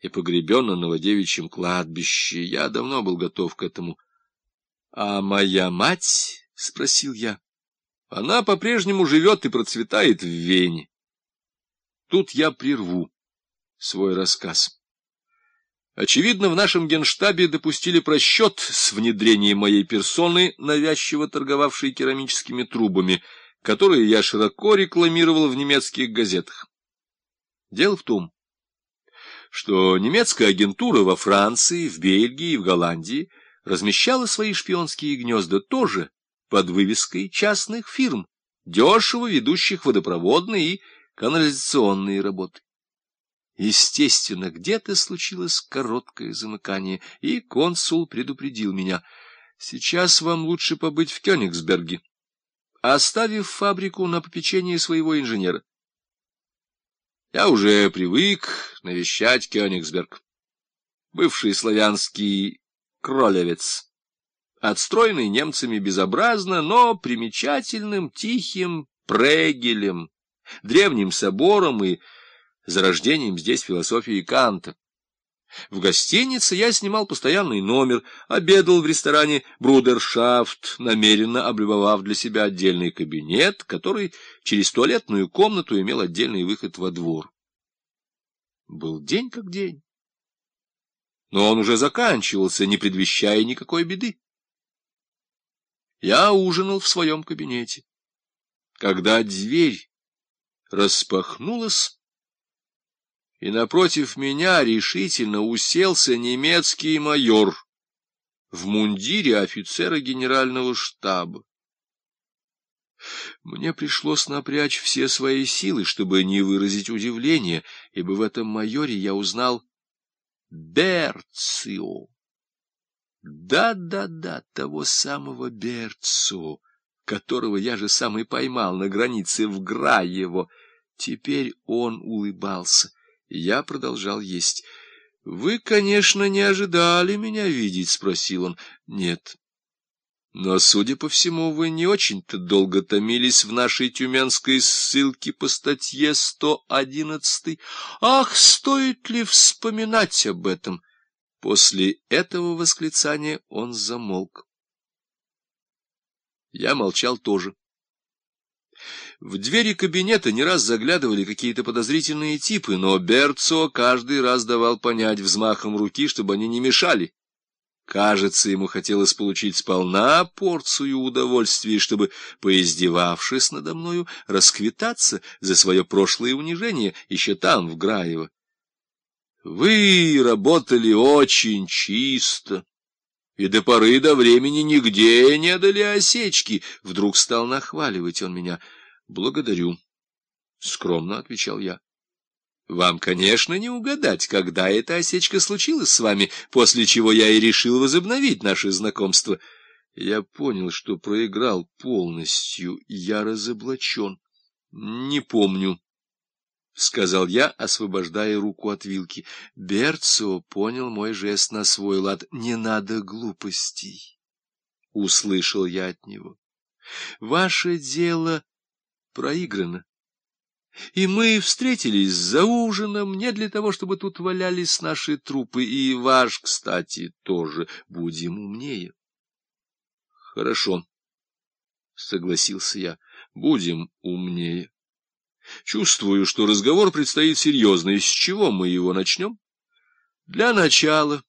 и погребен на Новодевичьем кладбище. Я давно был готов к этому. — А моя мать? — спросил я. — Она по-прежнему живет и процветает в Вене. Тут я прерву свой рассказ. Очевидно, в нашем генштабе допустили просчет с внедрением моей персоны, навязчиво торговавшей керамическими трубами, которые я широко рекламировал в немецких газетах. Дело в том, что немецкая агентура во Франции, в Бельгии и в Голландии размещала свои шпионские гнезда тоже под вывеской частных фирм, дешево ведущих водопроводные и канализационные работы. Естественно, где-то случилось короткое замыкание, и консул предупредил меня. Сейчас вам лучше побыть в Кёнигсберге, оставив фабрику на попечение своего инженера. Я уже привык навещать Кёнигсберг, бывший славянский кролевец, отстроенный немцами безобразно, но примечательным тихим прегелем, древним собором и зарождением здесь философии Канта. В гостинице я снимал постоянный номер, обедал в ресторане «Брудершафт», намеренно облюбовав для себя отдельный кабинет, который через туалетную комнату имел отдельный выход во двор. Был день как день. Но он уже заканчивался, не предвещая никакой беды. Я ужинал в своем кабинете. Когда дверь распахнулась, и напротив меня решительно уселся немецкий майор в мундире офицера генерального штаба. Мне пришлось напрячь все свои силы, чтобы не выразить удивления, ибо в этом майоре я узнал Берцио. Да-да-да, того самого Берцио, которого я же сам и поймал на границе в Граево. Теперь он улыбался. Я продолжал есть. — Вы, конечно, не ожидали меня видеть? — спросил он. — Нет. Но, судя по всему, вы не очень-то долго томились в нашей тюменской ссылке по статье 111. Ах, стоит ли вспоминать об этом? После этого восклицания он замолк. Я молчал тоже. В двери кабинета не раз заглядывали какие-то подозрительные типы, но Берцо каждый раз давал понять взмахом руки, чтобы они не мешали. Кажется, ему хотелось получить сполна порцию удовольствия, чтобы, поиздевавшись надо мною, расквитаться за свое прошлое унижение еще там, в Граево. Вы работали очень чисто, и до поры до времени нигде не дали осечки. Вдруг стал нахваливать он меня —— Благодарю, — скромно отвечал я. — Вам, конечно, не угадать, когда эта осечка случилась с вами, после чего я и решил возобновить наше знакомство. Я понял, что проиграл полностью, я разоблачен. — Не помню, — сказал я, освобождая руку от вилки. Берцо понял мой жест на свой лад. — Не надо глупостей, — услышал я от него. — Ваше дело проиграно. И мы встретились за ужином не для того, чтобы тут валялись наши трупы, и ваш, кстати, тоже. Будем умнее. Хорошо, — согласился я, — будем умнее. Чувствую, что разговор предстоит серьезный. С чего мы его начнем? Для начала